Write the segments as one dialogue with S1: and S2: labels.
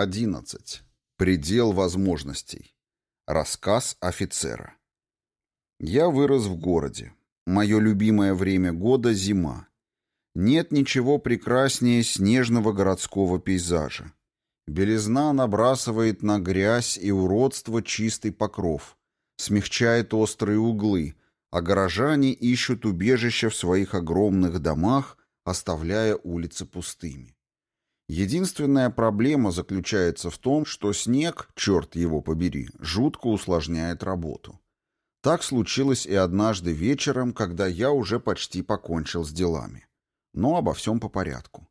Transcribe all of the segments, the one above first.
S1: 11. Предел возможностей. Рассказ офицера. Я вырос в городе. Мое любимое время года — зима. Нет ничего прекраснее снежного городского пейзажа. Белизна набрасывает на грязь и уродство чистый покров, смягчает острые углы, а горожане ищут убежище в своих огромных домах, оставляя улицы пустыми. Единственная проблема заключается в том, что снег, черт его побери, жутко усложняет работу. Так случилось и однажды вечером, когда я уже почти покончил с делами. Но обо всем по порядку.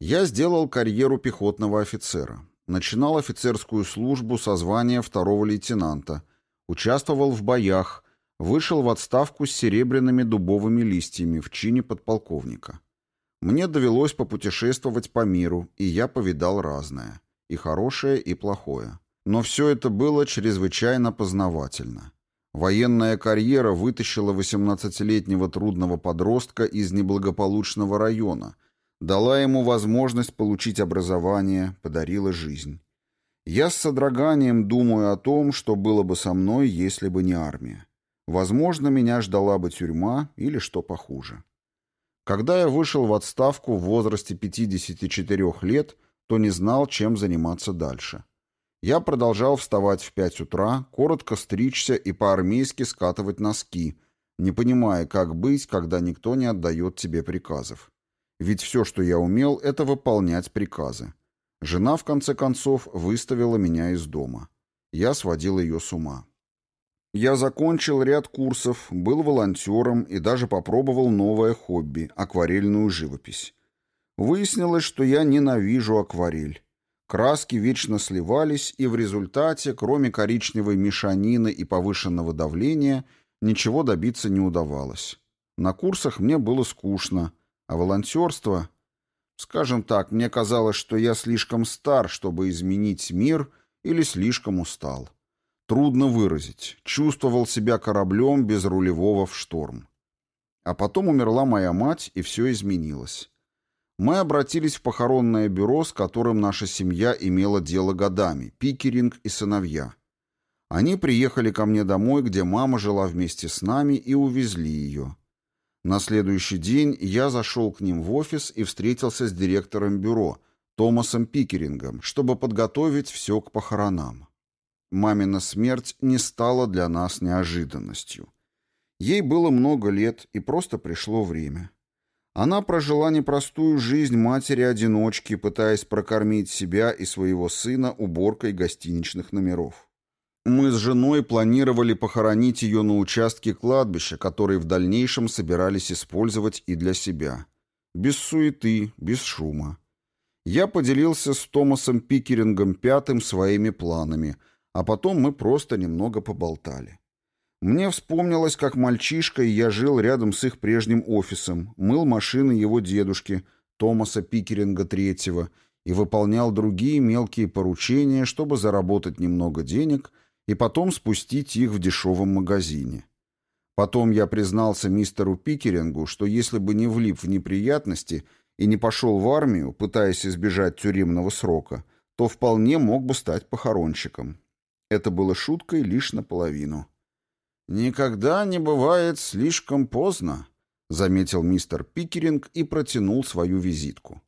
S1: Я сделал карьеру пехотного офицера. Начинал офицерскую службу со звания второго лейтенанта, участвовал в боях, вышел в отставку с серебряными дубовыми листьями в чине подполковника. Мне довелось попутешествовать по миру, и я повидал разное. И хорошее, и плохое. Но все это было чрезвычайно познавательно. Военная карьера вытащила 18-летнего трудного подростка из неблагополучного района, дала ему возможность получить образование, подарила жизнь. Я с содроганием думаю о том, что было бы со мной, если бы не армия. Возможно, меня ждала бы тюрьма или что похуже. Когда я вышел в отставку в возрасте 54 лет, то не знал, чем заниматься дальше. Я продолжал вставать в 5 утра, коротко стричься и по-армейски скатывать носки, не понимая, как быть, когда никто не отдает тебе приказов. Ведь все, что я умел, это выполнять приказы. Жена, в конце концов, выставила меня из дома. Я сводил ее с ума. Я закончил ряд курсов, был волонтером и даже попробовал новое хобби – акварельную живопись. Выяснилось, что я ненавижу акварель. Краски вечно сливались, и в результате, кроме коричневой мешанины и повышенного давления, ничего добиться не удавалось. На курсах мне было скучно, а волонтерство... Скажем так, мне казалось, что я слишком стар, чтобы изменить мир, или слишком устал. Трудно выразить. Чувствовал себя кораблем без рулевого в шторм. А потом умерла моя мать, и все изменилось. Мы обратились в похоронное бюро, с которым наша семья имела дело годами, Пикеринг и сыновья. Они приехали ко мне домой, где мама жила вместе с нами, и увезли ее. На следующий день я зашел к ним в офис и встретился с директором бюро, Томасом Пикерингом, чтобы подготовить все к похоронам. Мамина смерть не стала для нас неожиданностью. Ей было много лет, и просто пришло время. Она прожила непростую жизнь матери-одиночки, пытаясь прокормить себя и своего сына уборкой гостиничных номеров. Мы с женой планировали похоронить ее на участке кладбища, который в дальнейшем собирались использовать и для себя. Без суеты, без шума. Я поделился с Томасом Пикерингом пятым своими планами – а потом мы просто немного поболтали. Мне вспомнилось, как мальчишкой я жил рядом с их прежним офисом, мыл машины его дедушки, Томаса Пикеринга III, и выполнял другие мелкие поручения, чтобы заработать немного денег и потом спустить их в дешевом магазине. Потом я признался мистеру Пикерингу, что если бы не влип в неприятности и не пошел в армию, пытаясь избежать тюремного срока, то вполне мог бы стать похоронщиком. Это было шуткой лишь наполовину. «Никогда не бывает слишком поздно», — заметил мистер Пикеринг и протянул свою визитку.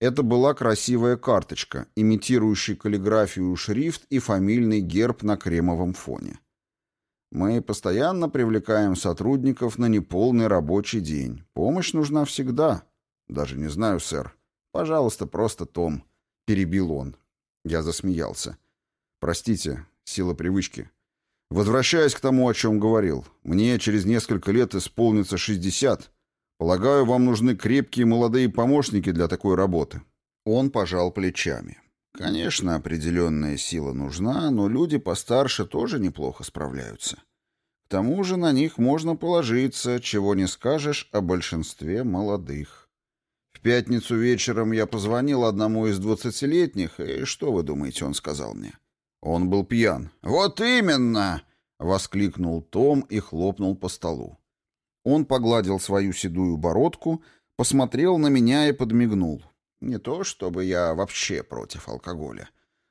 S1: Это была красивая карточка, имитирующая каллиграфию шрифт и фамильный герб на кремовом фоне. Мы постоянно привлекаем сотрудников на неполный рабочий день. Помощь нужна всегда. Даже не знаю, сэр. Пожалуйста, просто Том. Перебил он. Я засмеялся. Простите, Сила привычки. Возвращаясь к тому, о чем говорил, мне через несколько лет исполнится 60. Полагаю, вам нужны крепкие молодые помощники для такой работы. Он пожал плечами. Конечно, определенная сила нужна, но люди постарше тоже неплохо справляются. К тому же на них можно положиться, чего не скажешь о большинстве молодых. В пятницу вечером я позвонил одному из двадцатилетних, и что вы думаете, он сказал мне? Он был пьян. «Вот именно!» — воскликнул Том и хлопнул по столу. Он погладил свою седую бородку, посмотрел на меня и подмигнул. Не то, чтобы я вообще против алкоголя.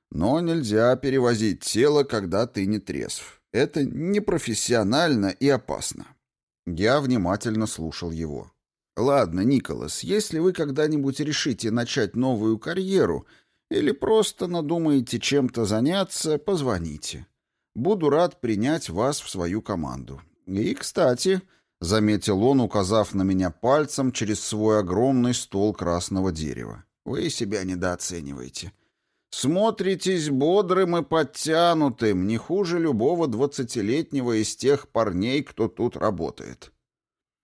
S1: Но нельзя перевозить тело, когда ты не трезв. Это непрофессионально и опасно. Я внимательно слушал его. «Ладно, Николас, если вы когда-нибудь решите начать новую карьеру или просто надумаете чем-то заняться, позвоните. Буду рад принять вас в свою команду. И, кстати, — заметил он, указав на меня пальцем через свой огромный стол красного дерева, — вы себя недооцениваете. Смотритесь бодрым и подтянутым, не хуже любого двадцатилетнего из тех парней, кто тут работает.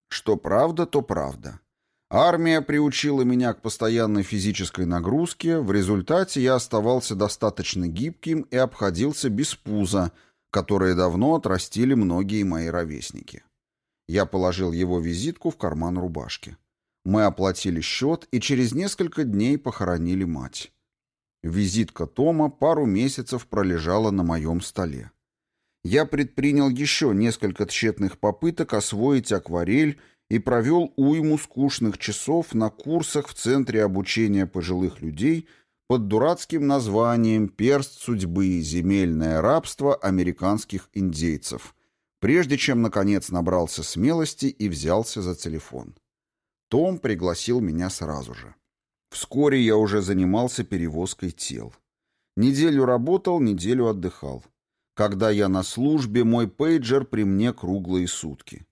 S1: Что правда, то правда. Армия приучила меня к постоянной физической нагрузке, в результате я оставался достаточно гибким и обходился без пуза, которое давно отрастили многие мои ровесники. Я положил его визитку в карман рубашки. Мы оплатили счет и через несколько дней похоронили мать. Визитка Тома пару месяцев пролежала на моем столе. Я предпринял еще несколько тщетных попыток освоить акварель и провел уйму скучных часов на курсах в Центре обучения пожилых людей под дурацким названием «Перст судьбы. Земельное рабство американских индейцев», прежде чем, наконец, набрался смелости и взялся за телефон. Том пригласил меня сразу же. Вскоре я уже занимался перевозкой тел. Неделю работал, неделю отдыхал. Когда я на службе, мой пейджер при мне круглые сутки.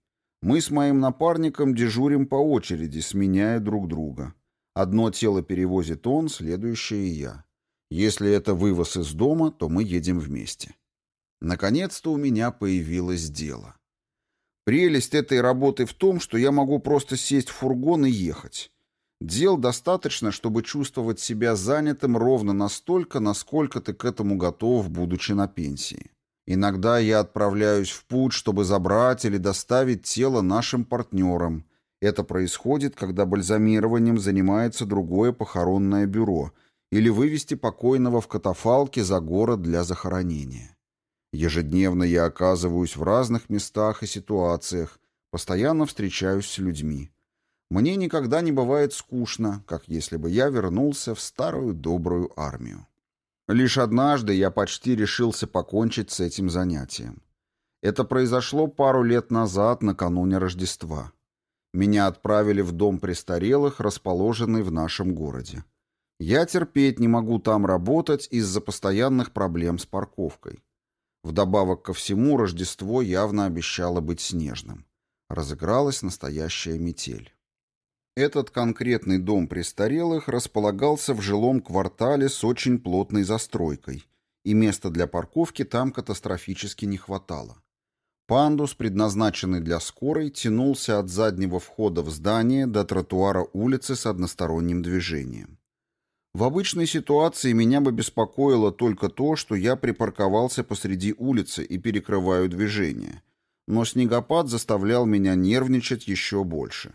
S1: Мы с моим напарником дежурим по очереди, сменяя друг друга. Одно тело перевозит он, следующее я. Если это вывоз из дома, то мы едем вместе. Наконец-то у меня появилось дело. Прелесть этой работы в том, что я могу просто сесть в фургон и ехать. Дел достаточно, чтобы чувствовать себя занятым ровно настолько, насколько ты к этому готов, будучи на пенсии. Иногда я отправляюсь в путь, чтобы забрать или доставить тело нашим партнерам. Это происходит, когда бальзамированием занимается другое похоронное бюро или вывести покойного в катафалке за город для захоронения. Ежедневно я оказываюсь в разных местах и ситуациях, постоянно встречаюсь с людьми. Мне никогда не бывает скучно, как если бы я вернулся в старую добрую армию. Лишь однажды я почти решился покончить с этим занятием. Это произошло пару лет назад, накануне Рождества. Меня отправили в дом престарелых, расположенный в нашем городе. Я терпеть не могу там работать из-за постоянных проблем с парковкой. Вдобавок ко всему, Рождество явно обещало быть снежным. Разыгралась настоящая метель. Этот конкретный дом престарелых располагался в жилом квартале с очень плотной застройкой, и места для парковки там катастрофически не хватало. Пандус, предназначенный для скорой, тянулся от заднего входа в здание до тротуара улицы с односторонним движением. В обычной ситуации меня бы беспокоило только то, что я припарковался посреди улицы и перекрываю движение, но снегопад заставлял меня нервничать еще больше.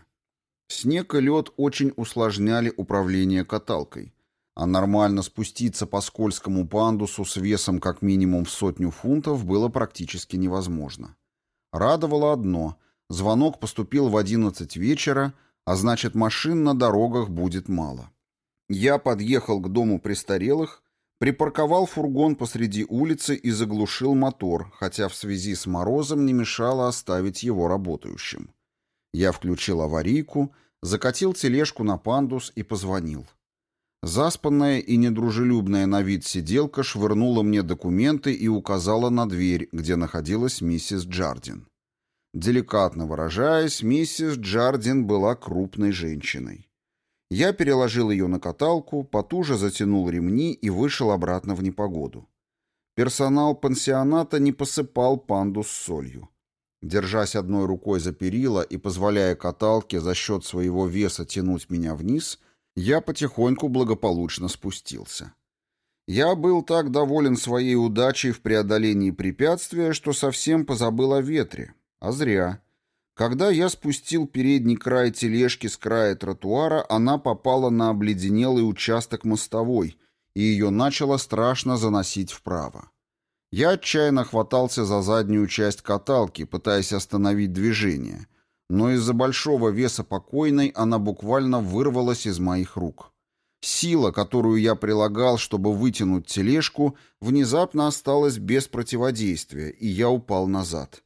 S1: Снег и лед очень усложняли управление каталкой, а нормально спуститься по скользкому пандусу с весом как минимум в сотню фунтов было практически невозможно. Радовало одно – звонок поступил в 11 вечера, а значит машин на дорогах будет мало. Я подъехал к дому престарелых, припарковал фургон посреди улицы и заглушил мотор, хотя в связи с морозом не мешало оставить его работающим. Я включил аварийку, закатил тележку на пандус и позвонил. Заспанная и недружелюбная на вид сиделка швырнула мне документы и указала на дверь, где находилась миссис Джардин. Деликатно выражаясь, миссис Джардин была крупной женщиной. Я переложил ее на каталку, потуже затянул ремни и вышел обратно в непогоду. Персонал пансионата не посыпал пандус солью. Держась одной рукой за перила и позволяя каталке за счет своего веса тянуть меня вниз, я потихоньку благополучно спустился. Я был так доволен своей удачей в преодолении препятствия, что совсем позабыл о ветре. А зря. Когда я спустил передний край тележки с края тротуара, она попала на обледенелый участок мостовой, и ее начало страшно заносить вправо. Я отчаянно хватался за заднюю часть каталки, пытаясь остановить движение, но из-за большого веса покойной она буквально вырвалась из моих рук. Сила, которую я прилагал, чтобы вытянуть тележку, внезапно осталась без противодействия, и я упал назад.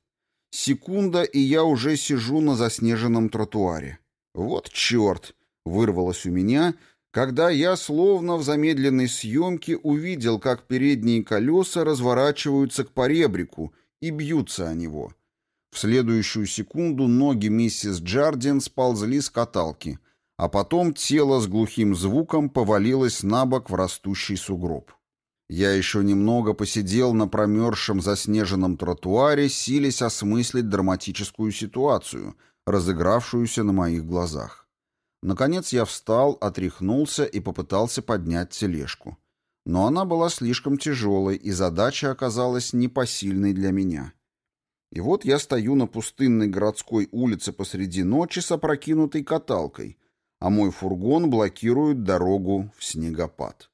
S1: Секунда, и я уже сижу на заснеженном тротуаре. Вот черт! Вырвалось у меня, когда я, словно в замедленной съемке, увидел, как передние колеса разворачиваются к поребрику и бьются о него. В следующую секунду ноги миссис Джардин сползли с каталки, а потом тело с глухим звуком повалилось на бок в растущий сугроб. Я еще немного посидел на промерзшем заснеженном тротуаре, силясь осмыслить драматическую ситуацию, разыгравшуюся на моих глазах. Наконец я встал, отряхнулся и попытался поднять тележку. Но она была слишком тяжелой, и задача оказалась непосильной для меня. И вот я стою на пустынной городской улице посреди ночи с опрокинутой каталкой, а мой фургон блокирует дорогу в снегопад.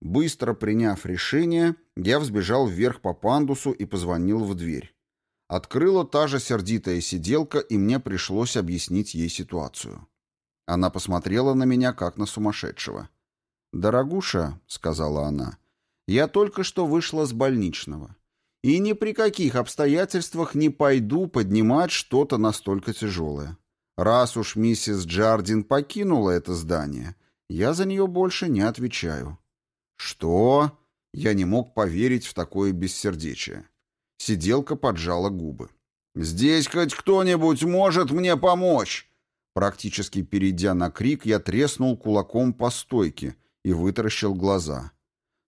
S1: Быстро приняв решение, я взбежал вверх по пандусу и позвонил в дверь. Открыла та же сердитая сиделка, и мне пришлось объяснить ей ситуацию. Она посмотрела на меня, как на сумасшедшего. «Дорогуша», — сказала она, — «я только что вышла с больничного. И ни при каких обстоятельствах не пойду поднимать что-то настолько тяжелое. Раз уж миссис Джардин покинула это здание, я за нее больше не отвечаю. «Что?» Я не мог поверить в такое бессердечие. Сиделка поджала губы. «Здесь хоть кто-нибудь может мне помочь?» Практически перейдя на крик, я треснул кулаком по стойке и вытаращил глаза.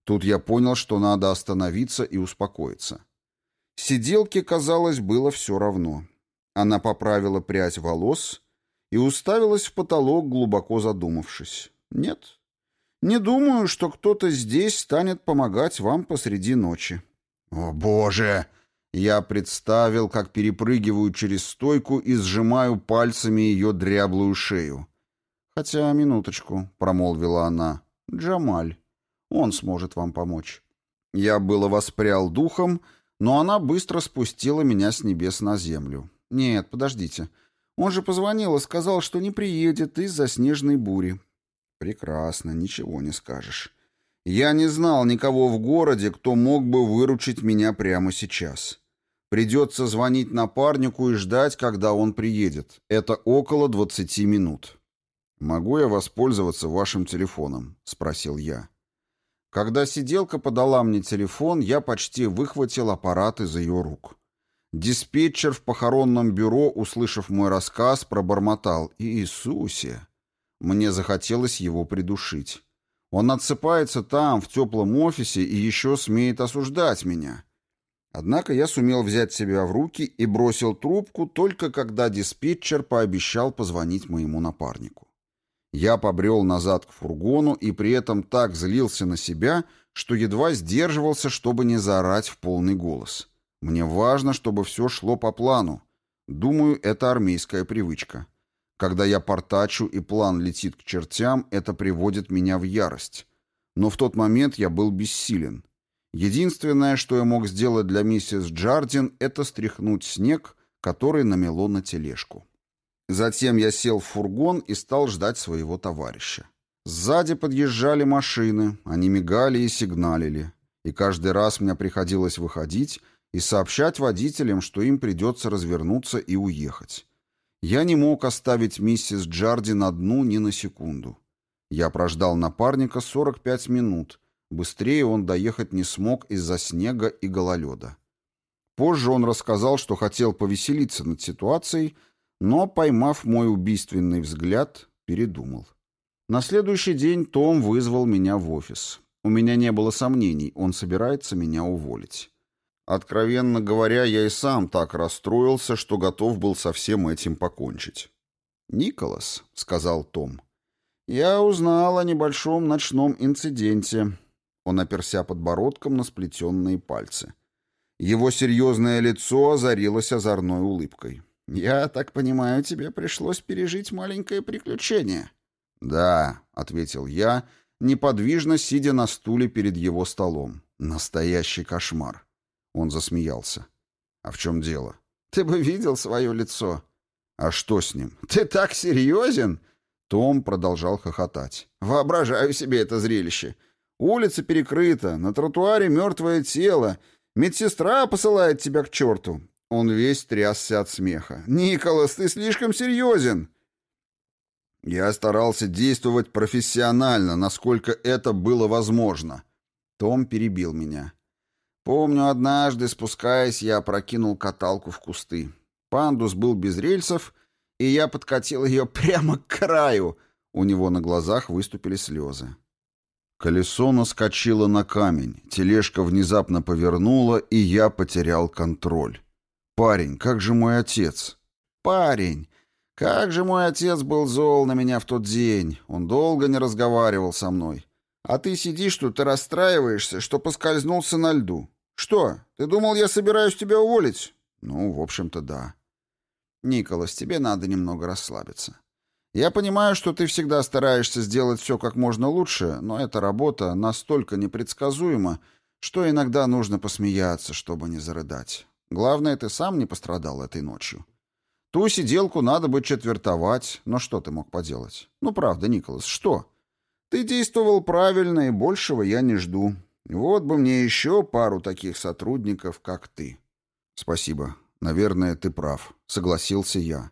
S1: Тут я понял, что надо остановиться и успокоиться. Сиделке, казалось, было все равно. Она поправила прядь волос и уставилась в потолок, глубоко задумавшись. «Нет, не думаю, что кто-то здесь станет помогать вам посреди ночи. О, боже! Я представил, как перепрыгиваю через стойку и сжимаю пальцами ее дряблую шею. Хотя, минуточку, промолвила она. Джамаль. Он сможет вам помочь. Я было воспрял духом, но она быстро спустила меня с небес на землю. Нет, подождите. Он же позвонил и сказал, что не приедет из-за снежной бури. Прекрасно, ничего не скажешь. Я не знал никого в городе, кто мог бы выручить меня прямо сейчас. Придется звонить напарнику и ждать, когда он приедет. Это около 20 минут. «Могу я воспользоваться вашим телефоном?» — спросил я. Когда сиделка подала мне телефон, я почти выхватил аппарат из ее рук. Диспетчер в похоронном бюро, услышав мой рассказ, пробормотал «Иисусе!» Мне захотелось его придушить. Он отсыпается там, в теплом офисе, и еще смеет осуждать меня. Однако я сумел взять себя в руки и бросил трубку только когда диспетчер пообещал позвонить моему напарнику. Я побрел назад к фургону и при этом так злился на себя, что едва сдерживался, чтобы не заорать в полный голос. Мне важно, чтобы все шло по плану. Думаю, это армейская привычка. Когда я портачу и план летит к чертям, это приводит меня в ярость. Но в тот момент я был бессилен. Единственное, что я мог сделать для миссис Джардин, это стряхнуть снег, который намело на тележку. Затем я сел в фургон и стал ждать своего товарища. Сзади подъезжали машины, они мигали и сигналили. И каждый раз мне приходилось выходить и сообщать водителям, что им придется развернуться и уехать. Я не мог оставить миссис Джардин одну ни на секунду. Я прождал напарника 45 минут. Быстрее он доехать не смог из-за снега и гололеда. Позже он рассказал, что хотел повеселиться над ситуацией, но, поймав мой убийственный взгляд, передумал. На следующий день Том вызвал меня в офис. У меня не было сомнений, он собирается меня уволить. Откровенно говоря, я и сам так расстроился, что готов был со всем этим покончить. «Николас», — сказал Том, — «я узнал о небольшом ночном инциденте». Он оперся подбородком на сплетенные пальцы. Его серьезное лицо озарилось озорной улыбкой. «Я так понимаю, тебе пришлось пережить маленькое приключение?» «Да», — ответил я, неподвижно сидя на стуле перед его столом. «Настоящий кошмар». Он засмеялся. «А в чем дело?» «Ты бы видел свое лицо». «А что с ним?» «Ты так серьезен?» Том продолжал хохотать. «Воображаю себе это зрелище. Улица перекрыта, на тротуаре мертвое тело. Медсестра посылает тебя к черту». Он весь трясся от смеха. «Николас, ты слишком серьезен!» Я старался действовать профессионально, насколько это было возможно. Том перебил меня. Помню, однажды, спускаясь, я прокинул каталку в кусты. Пандус был без рельсов, и я подкатил ее прямо к краю. У него на глазах выступили слезы. Колесо наскочило на камень, тележка внезапно повернула, и я потерял контроль. «Парень, как же мой отец?» «Парень, как же мой отец был зол на меня в тот день. Он долго не разговаривал со мной. А ты сидишь тут и расстраиваешься, что поскользнулся на льду. Что, ты думал, я собираюсь тебя уволить?» «Ну, в общем-то, да». «Николас, тебе надо немного расслабиться. Я понимаю, что ты всегда стараешься сделать все как можно лучше, но эта работа настолько непредсказуема, что иногда нужно посмеяться, чтобы не зарыдать. Главное, ты сам не пострадал этой ночью. Ту сиделку надо бы четвертовать, но что ты мог поделать? Ну, правда, Николас, что? Ты действовал правильно, и большего я не жду. Вот бы мне еще пару таких сотрудников, как ты. Спасибо. «Наверное, ты прав», — согласился я.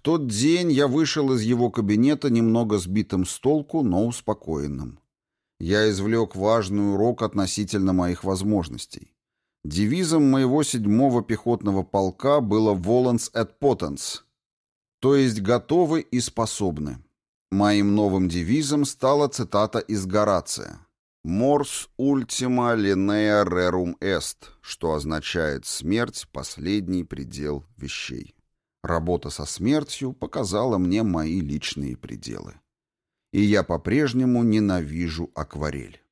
S1: В тот день я вышел из его кабинета немного сбитым с толку, но успокоенным. Я извлек важный урок относительно моих возможностей. Девизом моего седьмого пехотного полка было «Volans et potens», то есть «готовы и способны». Моим новым девизом стала цитата из Горация — Морс ультима линея рерум эст, что означает «смерть – последний предел вещей». Работа со смертью показала мне мои личные пределы. И я по-прежнему ненавижу акварель.